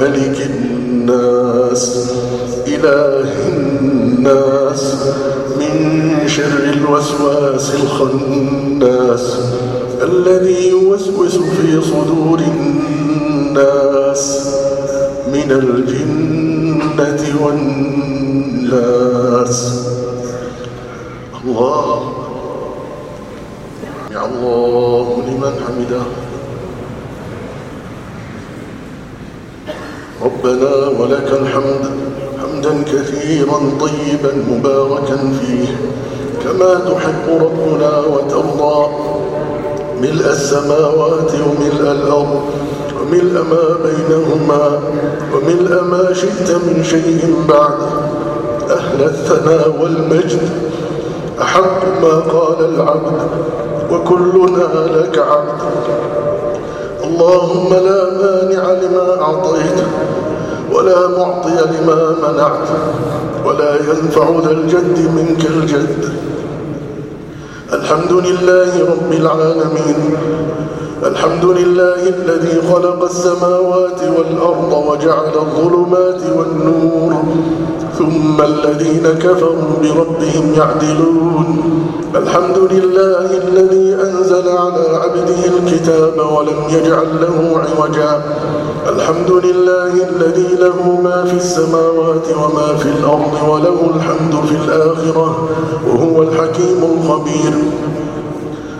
ملك الناس إله الناس من شر الوسواس الخناس الذي يوسوس في صدور الناس من الجنة والناس. الله. يا الله لمن حمده؟ ربنا ولك الحمد حمدا كثيرا طيبا مباركا فيه. كما تحب ربنا وترضى ملء السماوات وملء الأرض وملء ما بينهما وملء ما شئت من شيء بعد. أهل الثناء والمجد أحق ما قال العبد وكلنا لك عبد. اللهم لا مانع لما أعطيت ولا معطي لما منعت ولا ينفع ذا الجد منك الجد. الحمد لله رب العالمين. الحمد لله الذي خلق السماوات والأرض وجعل الظلمات والنور. ثم الذين كفروا بربهم يعدلون. الحمد لله الذي أنزل على عبده الكتاب ولم يجعل له عوجا. الحمد لله الذي له ما في السماوات وما في الأرض وله الحمد في الآخرة. وهو الحكيم الخبير.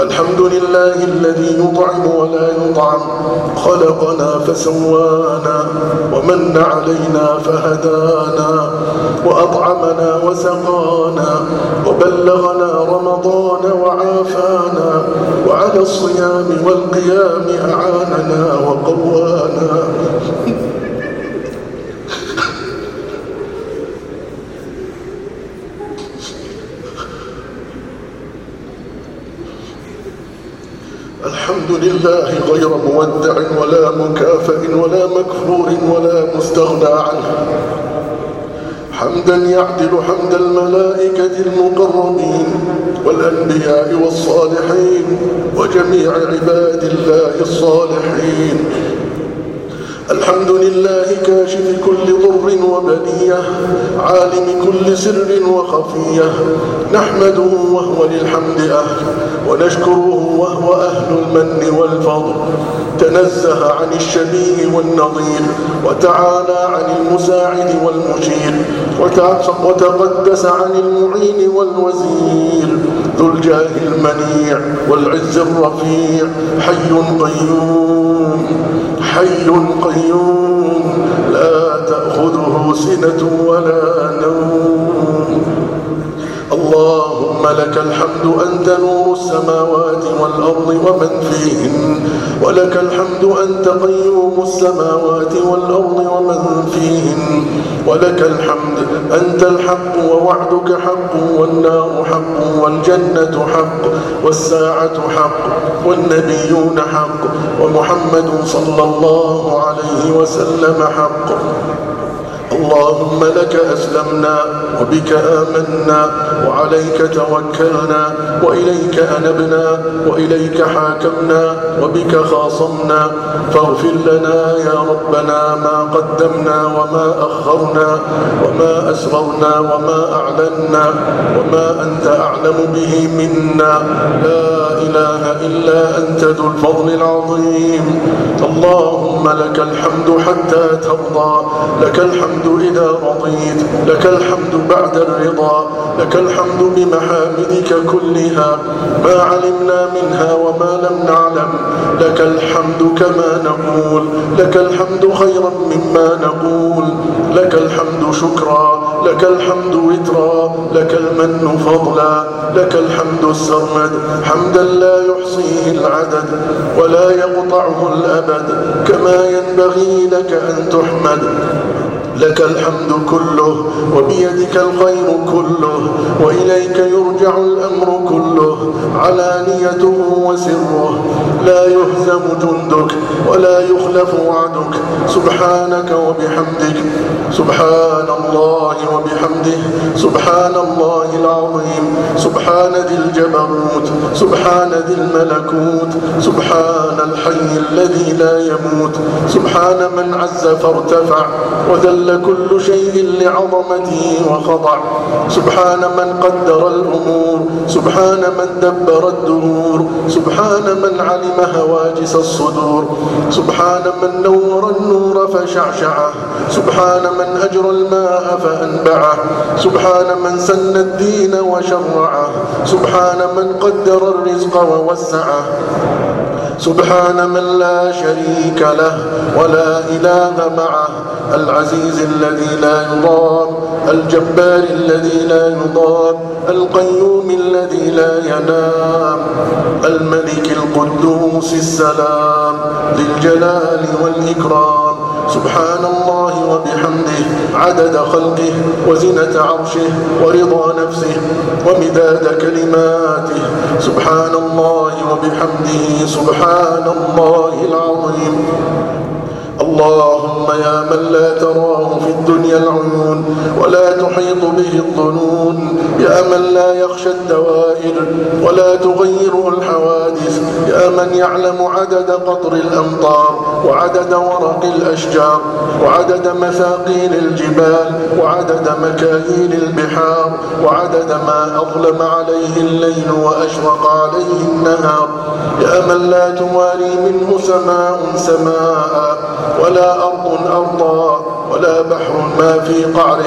الحمد لله الذي يطعم ولا يطعم خلقنا فسوانا ومن علينا فهدانا وأطعمنا وسقانا وبلغنا رمضان وعافانا وعلى الصيام والقيام أعاننا وقوانا. الحمد لله غير مودع ولا مكافئ ولا مكفور ولا مستغنى عنه. حمدا يعدل حمد الملائكة المقربين والأنبياء والصالحين وجميع عباد الله الصالحين. الحمد لله كاشف كل ضر وبلية عالم كل سر وخفية. نحمده وهو للحمد أهل ونشكره وهو أهل المن والفضل. تنزه عن الشبيه والنظير وتعالى عن المساعد والمشير وتقدس عن المعين والوزير. ذو الجاه المنيع والعز الرفيع حي قيوم. حي قيوم لا تأخذه سنة ولا السماوات والأرض ومن فيهن. ولك الحمد أنت قيوم السماوات والأرض ومن فيهن. ولك الحمد أنت الحق ووعدك حق والنار حق والجنة حق والساعة حق والنبيون حق ومحمد صلى الله عليه وسلم حق. اللهم لك أسلمنا وبك آمنا وعليك توكلنا وإليك أنبنا وإليك حاكمنا وبك خاصمنا فاغفر لنا يا ربنا ما قدمنا وما أخرنا وما أسررنا وما أعلنا وما أنت أعلم به منا لا إله إلا أنت ذو الفضل العظيم اللهم لك الحمد حتى ترضى لك الحمد إذا رضيت لك الحمد بعد الرضا لك الحمد بمحامدك كلها. ما علمنا منها وما لم نعلم لك الحمد كما نقول لك الحمد خيرا مما نقول. لك الحمد شكرا لك الحمد وترا لك المن فضلا لك الحمد السرمد. حمدا لا يحصيه العدد ولا يقطعه الأبد كما ينبغي لك أن تحمد. لك الحمد كله وبيدك الخير كله وإليك يرجع الأمر كله علانيته وسره. لا يهزم جندك ولا يخلف وعدك. سبحانك وبحمدك سبحان الله وبحمده سبحان الله العظيم سبحان ذي الجبروت سبحان ذي الملكوت سبحان الحي الذي لا يموت سبحان من عز فارتفع وذل ذل كل شيء لعظمته وخضع. سبحان من قدر الأمور سبحان من دبر الدهور سبحان من علم هواجس الصدور سبحان من نور النور فشعشعه سبحان من أجرى الماء فأنبعه سبحان من سن الدين وشرعه سبحان من قدر الرزق ووسعه. سبحان من لا شريك له ولا إله معه. العزيز الذي لا يضام الجبار الذي لا يضام القيوم الذي لا ينام الملك القدوس السلام ذي الجلال والإكرام. سبحان الله وبحمده عدد خلقه وزنة عرشه ورضا نفسه ومداد كلماته. سبحان الله وبحمده سبحان الله العظيم. اللهم يا من لا تراه في الدنيا العيون ولا تحيط به الظنون. يا من لا يخشى الدوائر ولا تغيره الحوادث. يا من يعلم عدد قطر الأمطار وعدد ورق الأشجار وعدد مثاقيل الجبال وعدد مكاييل البحار وعدد ما أظلم عليه الليل وأشرق عليه النهار. يا من لا تواري منه سماء سماء ولا أرض أرضا ولا بحر ما في قعره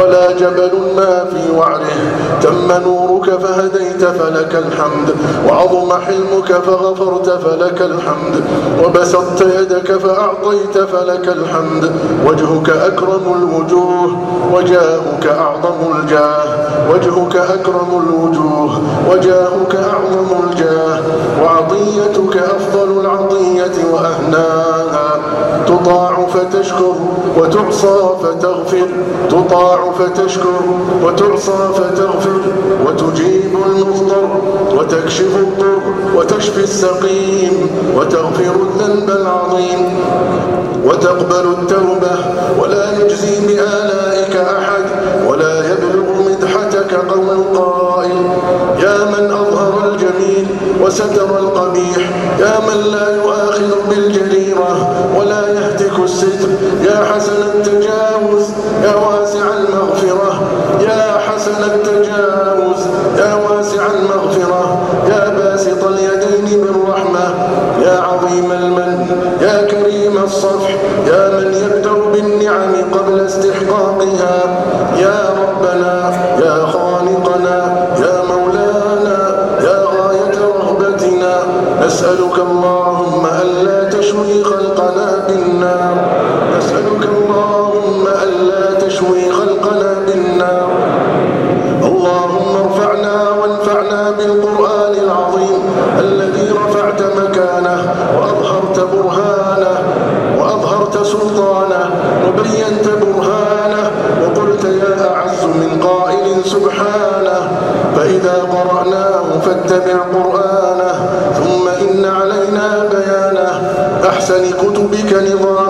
ولا جبل ما في وعره. تم نورك فهديت فلك الحمد وعظم حلمك فغفرت فلك الحمد وبسطت يدك فأعطيت فلك الحمد. وجهك أكرم الوجوه وجاهك أعظم الجاه. وجهك أكرم الوجوه وجاهك أعظم الجاه. وعطيتك أفضل فتشكر وتعصى فتغفر تطاع فتشكر وتعصى فتغفر وتجيب المضطر وتكشف الضر وتشفي السقيم وتغفر الذنب العظيم وتقبل التوبة ولا يجزي بآلائك أحد ولا يبلغ مدحتك قول قائل يا من أظهر الجميل وستر القبيح يا من لا يؤاخذ بالجريرة ولا يهتك الستر. يا حسن التجاوز يا كتبك نظاما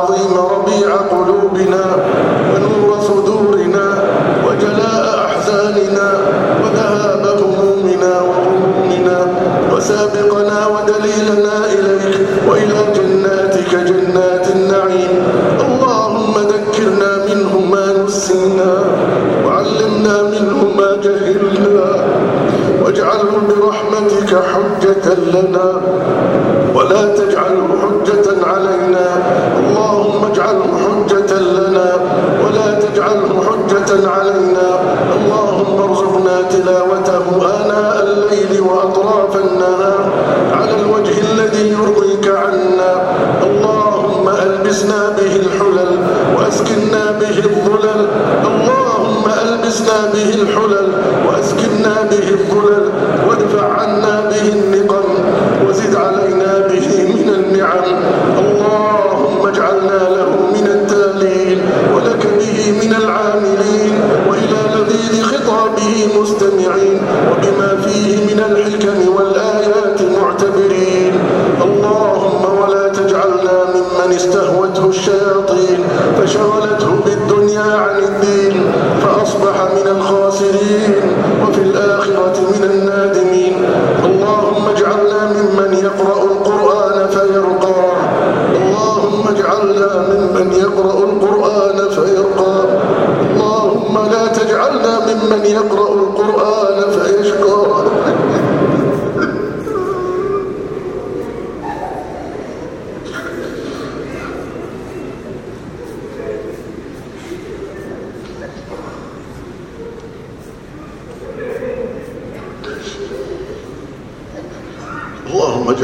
لنا ولا تجعله حجة علينا. اللهم اجعله حجة لنا ولا تجعله حجة علينا. اللهم ارزقنا تلاوته آناء الليل وأطراف النهار على الوجه الذي يرضيك عنا. اللهم ألبسنا به الحلل وأسكننا به الظلل. اللهم ألبسنا به الحلل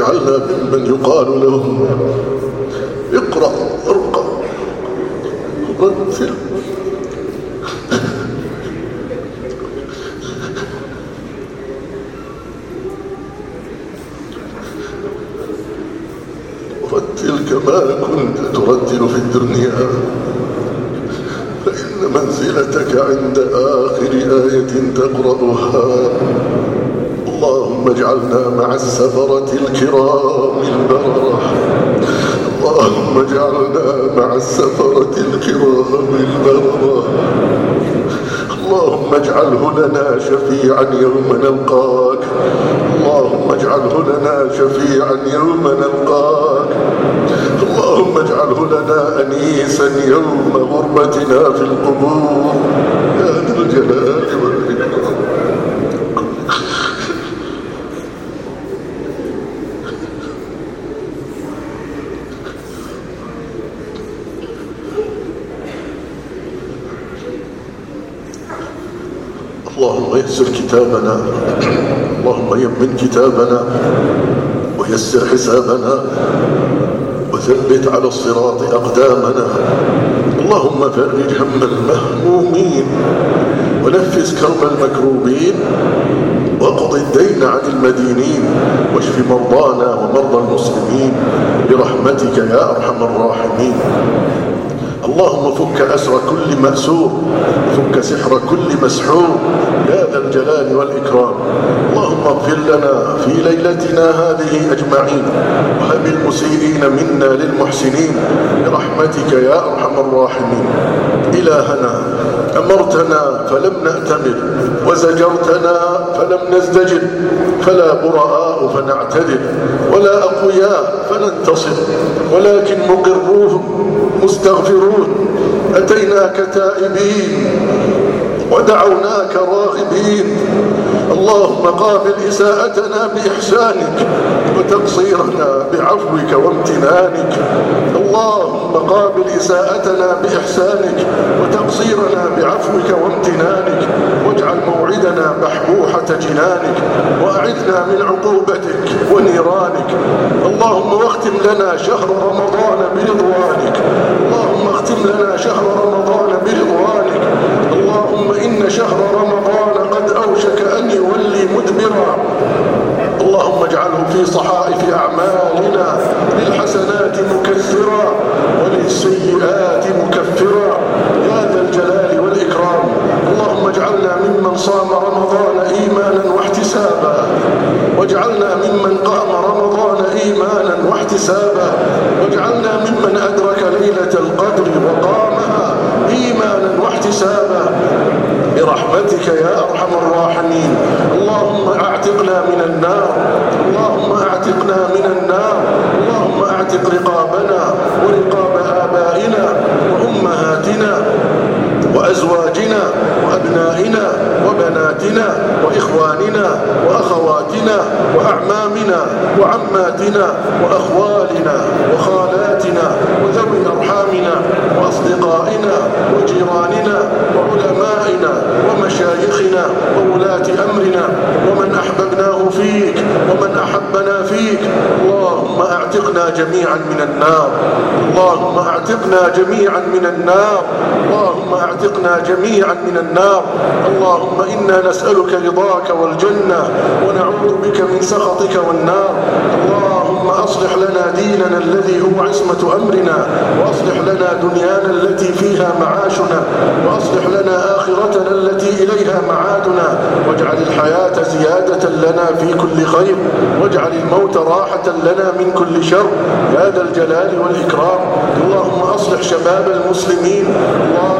اللهم اجعلنا ممن يقال له اقرأ ارقى رتل رتل كما كنت ترتل في الدنيا فإن منزلتك عند آخر آية تقرأها. اللهم اجعلنا مع السفرة الكرام البررة. اللهم اجعلنا مع السفرة الكرام البررة. اللهم اجعله لنا شفيعا يوم نلقاك. اللهم اجعله لنا شفيعا يوم نلقاك. اللهم اجعله لنا أنيسا يوم غربتنا في القبور. يا ذا الجلال والإكرام اللهم يسر كتابنا. اللهم يمن كتابنا ويسر حسابنا وثبت على الصراط أقدامنا. اللهم فرج هم المهمومين ونفس كرب المكروبين واقض الدين عن المدينين واشف مرضانا ومرضى المسلمين برحمتك يا أرحم الراحمين. اللهم فك أسر كل مأسور فك سحر كل مسحور يا ذا الجلال والإكرام. اللهم اغفر لنا في ليلتنا هذه أجمعين وهب المسيئين منا للمحسنين برحمتك يا أرحم الراحمين. إلهنا أمرتنا فلم نأتمر وزجرتنا فلم نزدجر فلا براء فنعتذر ولا أقوياء فننتصر ولكن مقرون مستغفرون أتيناك تائبين ودعوناك راغبين. اللهم قابل إساءتنا بإحسانك وتقصيرنا بعفوك وامتنانك. اللهم قابل إساءتنا بإحسانك وتقصيرنا بعفوك وامتنانك. واجعل موعدنا بحبوحة جنانك وأعذنا من عقوبتك ونيرانك. اللهم واختم لنا شهر رمضان برضوانك. اللهم اختم لنا شهر رمضان برضوانك. اللهم إن شهر رمضان قد أوشك أن يولي مدبرا. اللهم اجعله في صحائف أعمالنا للحسنات مكثرا وللسيئات مكفرا. يا ذا الجلال والإكرام. اللهم اجعلنا ممن صام رمضان إيمانا واحتسابا. واجعلنا ممن قام رمضان واحتسابا واجعلنا ممن أدرك ليلة القدر وقامها إيمانا واحتسابا برحمتك يا أرحم الراحمين. اللهم أعتقنا من النار. اللهم أعتقنا من النار. اللهم أعتق رقابنا ورقاب آبائنا وأمهاتنا وأزواجنا وأبنائنا وبناتنا وإخواننا وأخواتنا وأعمامنا وعماتنا وأخوالنا من النار. اللهم أعتقنا جميعا من النار. اللهم أعتقنا جميعا من النار. اللهم إنا نسألك رضاك والجنة ونعوذ بك من سخطك والنار. اللهم أصلح لنا ديننا الذي هو عصمة أمرنا وأصلح لنا دنيانا التي فيها معاشنا وأصلح لنا إليها معادنا واجعل الحياة زيادة لنا في كل خير واجعل الموت راحة لنا من كل شر. يا ذا الجلال والإكرام. اللهم أصلح شباب المسلمين.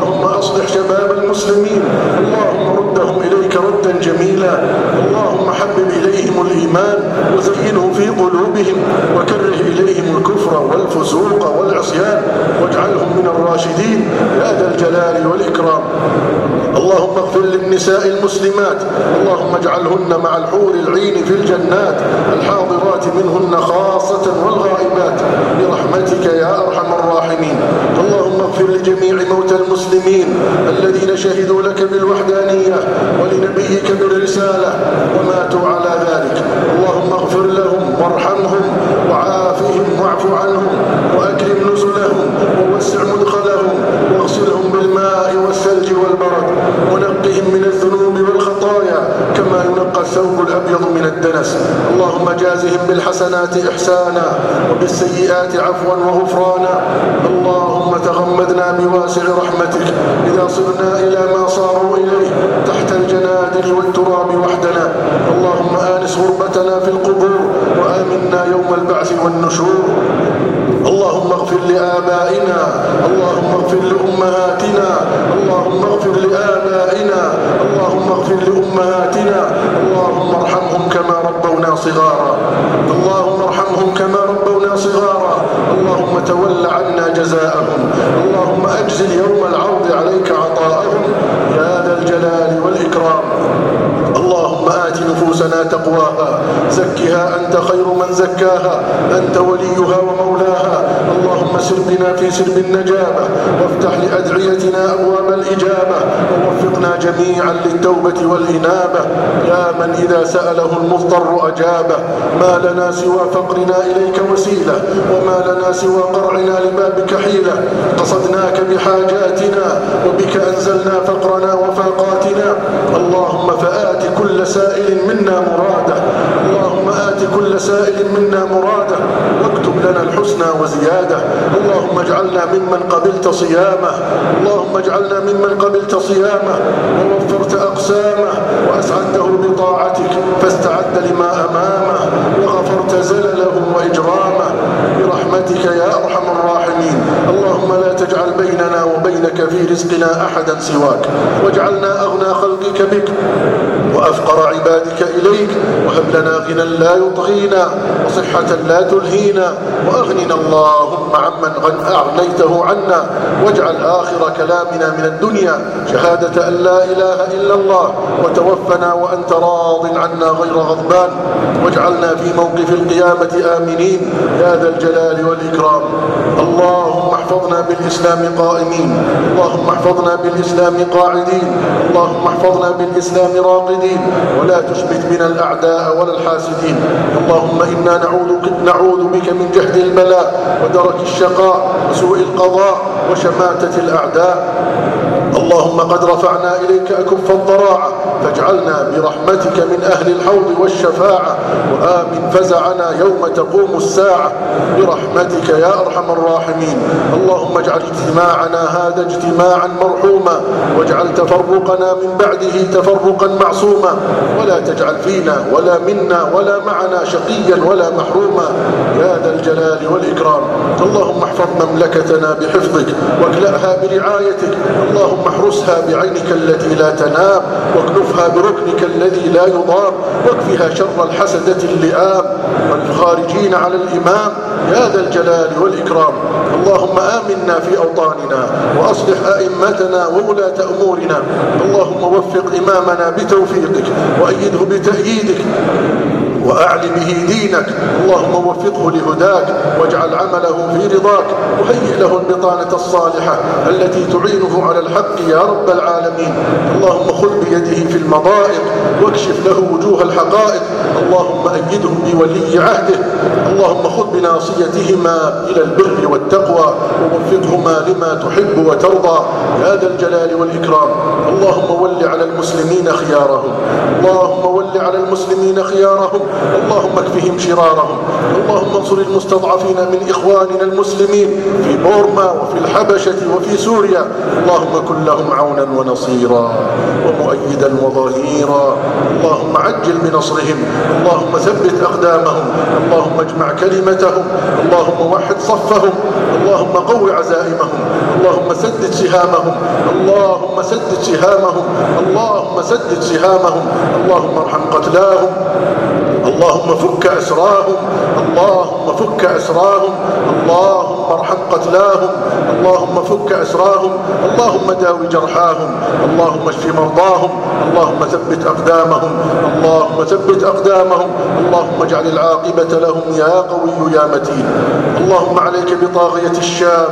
اللهم أصلح شباب المسلمين. اللهم ردهم إليك ردا جميلا. اللهم حبب إليهم الإيمان وزينه في قلوبهم وكره إليهم الكفر والفسوق والعصيان واجعلهم من الراشدين. يا ذا الجلال والإكرام. اللهم اغفر للنساء المسلمات. اللهم اجعلهن مع الحور العين في الجنات. الحاضرات منهن خاصة والغائبات. برحمتك يا أرحم الراحمين. اللهم اغفر لجميع موتى المسلمين الذين شهدوا لك بالوحدانية ولنبيك بالرسالة وماتوا على ذلك. اللهم اغفر لهم وارحمهم وعافهم واعف عنهم وأكرم نزلهم ووسع مدخلهم واغسلهم بالماء والثلج والبرد ونقهم من الذنوب والخطايا كما ينقى الثوب الأبيض من الدنس اللهم جازهم بالحسنات إحسانا وبالسيئات عفوا وغفرانا اللهم تغمدنا بواسع رحمتك إذا صرنا إلى ما صاروا إليه تحت الجنادل والتراب وحدنا اللهم آنس غربتنا في القبور وآمنا يوم البعث والنشور اللهم اغفر لآبائنا اللهم اغفر لأمهاتنا اللهم اغفر لآبائنا اللهم اغفر لأمهاتنا اللهم ارحمهم كما ربونا صغارا اللهم ارحمهم كما ربونا صغارا اللهم تول عنا جزاءهم اللهم أجزل يوم العرض عليك عطاءهم يا ذا الجلال والإكرام اللهم آت نفوسنا تقواها زكها أنت خير من زكاها أنت وليها ومولاها. اللهم سر بنا في سرب النجابة وافتح لأدعيتنا أبواب الإجابة ووفقنا جميعا للتوبة والإنابة. يا من إذا سأله المضطر أجابه ما لنا سوى فقرنا إليك وسيلة وما لنا سوى قرعنا لبابك حيلة. قصدناك بحاجاتنا وبك أنزلنا فقرنا وفاقاتنا. اللهم فآت كل سائل منا مراده. اللهم آت كل سائل منا مراده واكتب لنا الحسنى وزيادة. اللهم اجعلنا ممن قبلت صيامه اللهم اجعلنا ممن قبلت صيامه. ووفرت أقسامه وأسعدته بطاعتك فاستعد لما أمامه. وغفرت زلله وإجرامه. برحمتك يا أرحم الراحمين. اللهم لا بينك في رزقنا أحدا سواك. واجعلنا أغنى خلقك بك وأفقر عبادك إليك. وهب لنا غنى لا يطغينا وصحة لا تلهينا. وأغننا اللهم عمن أغنيته عنا. واجعل آخر كلامنا من الدنيا شهادة أن لا إله إلا الله. وتوفنا وأنت راض عنا غير غضبان. واجعلنا في موقف القيامة آمنين. يا ذا الجلال والإكرام. اللهم احفظنا بالإسلام قائمين. اللهم احفظنا بالإسلام قاعدين اللهم احفظنا بالإسلام راقدين ولا تشبت بنا الأعداء ولا الحاسدين. اللهم إنا نعوذ, نعوذ بك من جهد البلاء ودرك الشقاء وسوء القضاء وشماتة الأعداء. اللهم قد رفعنا إليك أكف الضراعة فاجعلنا برحمتك من أهل الحوض والشفاعة وآمن فزعنا يوم تقوم الساعة. برحمتك يا أرحم الراحمين. اللهم اجعل اجتماعنا هذا اجتماعا مرحوما واجعل تفرقنا من بعده تفرقا معصوما ولا تجعل فينا ولا منا ولا معنا شقيا ولا محروما يا ذا الجلال والإكرام. اللهم احفظ مملكتنا بحفظك واكلأها برعايتك. اللهم احرسها بعينك التي لا تنام واكنفها بركنك الذي لا يضام واكفها شر الحسدة اللئام. والخارجين على الإمام يا ذا الجلال والإكرام. اللهم آمنا في أوطاننا وأصلح أئمتنا وولاة أمورنا. اللهم وفق إمامنا بتوفيقك وأيده بتأييدك. وأعل به دينك. اللهم وفقه لهداك واجعل عمله في رضاك. وهيئ له البطانة الصالحة التي تعينه على الحق يا رب العالمين. اللهم خذ بيده في المضائق واكشف له وجوه الحقائق. اللهم أيده بولي عهده. اللهم خذ بناصيتهما إلى البر والتقوى. ووفقهما لما تحب وترضى. يا ذا الجلال والإكرام. اللهم ول على المسلمين خيارهم. اللهم ول على المسلمين خيارهم. اللهم اكفهم شرارهم. اللهم انصر المستضعفين من إخواننا المسلمين في بورما وفي الحبشة وفي سوريا. اللهم كن لهم عونا ونصيرا ومؤيدا وظهيرا. اللهم عجل بنصرهم. اللهم ثبت أقدامهم. اللهم اجمع كلمتهم. اللهم وحد صفهم. اللهم قو عزائمهم. اللهم سدد سهامهم اللهم سدد سهامهم اللهم سدد سهامهم اللهم ارحم قتلاهم. اللهم فك أسراهم. اللهم فك أسراهم. اللهم ارحم قتلاهم اللهم فك أسراهم اللهم داوي جرحاهم اللهم اشف مرضاهم اللهم ثبت أقدامهم اللهم ثبت أقدامهم اللهم اجعل العاقبة لهم يا قوي يا متين. اللهم عليك بطاغية الشام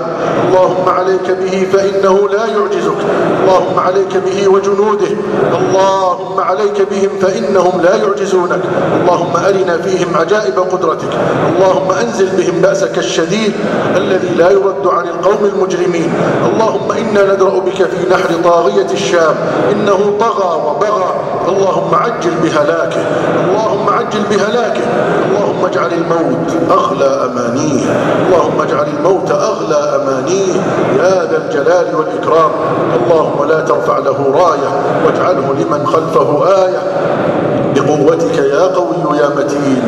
اللهم عليك به فإنه لا يعجزك. اللهم عليك به وجنوده اللهم عليك بهم فإنهم لا يعجزونك. اللهم أرنا فيهم عجائب قدرتك. اللهم أنزل بهم بأسك الشديد. الذي لا يرد عن القوم المجرمين. اللهم إنا ندرأ بك في نحر طاغية الشام. إنه طغى وبغى. اللهم عجل بهلاكه. اللهم عجل بهلاكه. اللهم اجعل الموت أغلى أمانيه. اللهم اجعل الموت أغلى أمانيه. يا ذا الجلال والإكرام. اللهم لا ترفع له راية. واجعله لمن خلفه آية. بقوتك يا قوي يا متين.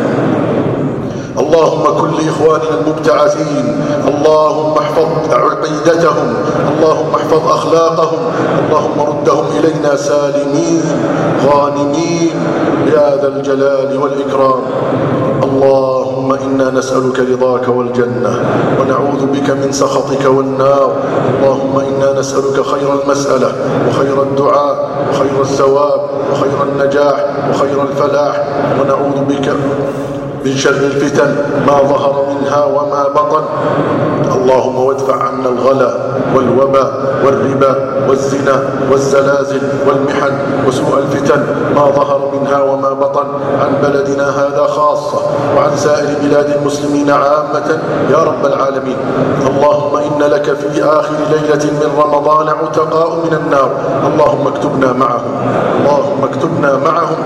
اللهم كن لإخواننا المبتعثين. اللهم احفظ عقيدتهم اللهم احفظ أخلاقهم. اللهم ردهم إلينا سالمين غانمين. يا ذا الجلال والإكرام. اللهم إنا نسألك رضاك والجنة ونعوذ بك من سخطك والنار. اللهم إنا نسألك خير المسألة وخير الدعاء وخير الثواب وخير النجاح وخير الفلاح. ونعوذ بك من شر الفتن ما ظهر منها وما بطن. اللهم وادفع عنا الغلا والوباء والربا والزنا والزلازل والمحن وسوء الفتن ما ظهر منها وما بطن. عن بلدنا هذا خاصة وعن سائر بلاد المسلمين عامة يا رب العالمين. اللهم إن لك في آخر ليلة من رمضان عتقاء من النار. اللهم اكتبنا معهم. اللهم اكتبنا معهم.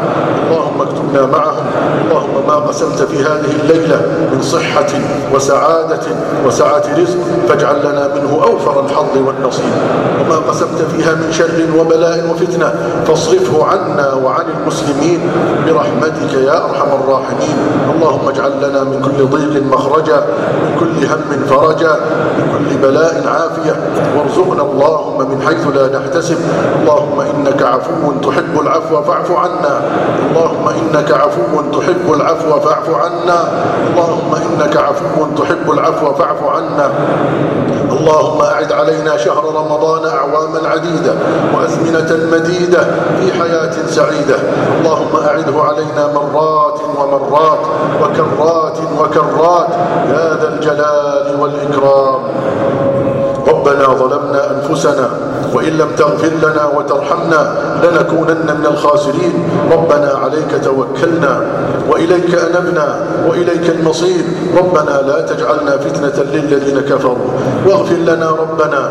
اللهم اكتبنا معهم. اللهم ما قسمت في هذه الليلة من صحة وسعادة وسعة رزق فاجعل لنا منه أوفر الحظ والنصيب. وما قسمت فيها من شر وبلاء وفتنة فاصرفه عنا وعن المسلمين برحمتك يا أرحم الراحمين. اللهم اجعل لنا من كل ضيق مخرجا من كل هم فرجا من كل بلاء عافية. وارزقنا اللهم من حيث لا نحتسب. اللهم إنك عفو تحب العفو فاعف عنا. اللهم إنك عفو تحب العفو فاعف عنا. اللهم إنك عفو تحب العفو فاعف عنا. اللهم أعد علينا شهر رمضان أعواما عديدة وأزمنة مديدة في حياة سعيدة. اللهم أعده علينا مرات ومرات وكرات وكرات. يا ذا الجلال والإكرام. ربنا ظلمنا أنفسنا وإن لم تغفر لنا وترحمنا لنكونن من الخاسرين. ربنا عليك توكلنا وإليك أنبنا وإليك المصير. ربنا لا تجعلنا فتنة للذين كفروا. واغفر لنا ربنا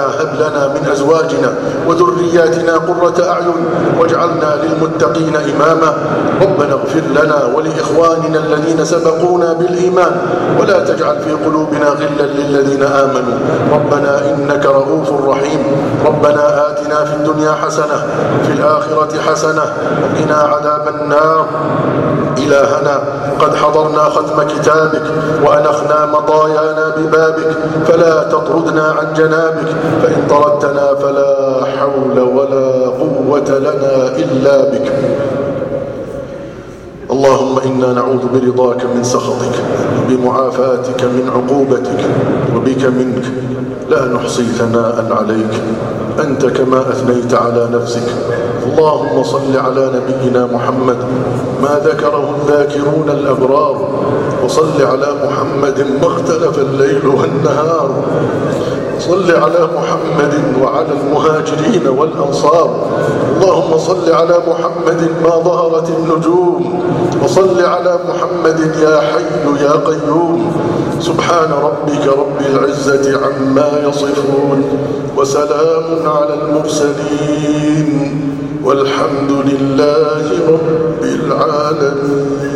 أزواجنا وذرياتنا قرة أعين واجعلنا للمتقين إماما. ربنا اغفر لنا ولإخواننا الذين سبقونا بالإيمان ولا تجعل في قلوبنا غلا للذين آمنوا. ربنا إنك رؤوف رحيم. ربنا آتنا في الدنيا حسنة في الآخرة حسنة وقنا عذاب النار. إلهنا قد حضرنا ختم كتابك وأنخنا مطايانا ببابك. فلا تطردنا عن جنابك. فإن طردتنا فلا حول ولا قوة لنا إلا بك. اللهم إنا نعوذ برضاك من سخطك وبمعافاتك من عقوبتك وبك منك. لا نحصي ثناء عليك. أنت كما أثنيت على نفسك. اللهم صل على نبينا محمد. ما ذكره الذاكرون الأبرار. وصل على محمد ما اختلف الليل والنهار. صل على محمد وعلى المهاجرين والأنصار. اللهم صل على محمد ما ظهرت النجوم وصل على محمد يا حي يا قيوم. سبحان ربك رب العزة عما يصفون وسلام على المرسلين والحمد لله رب العالمين.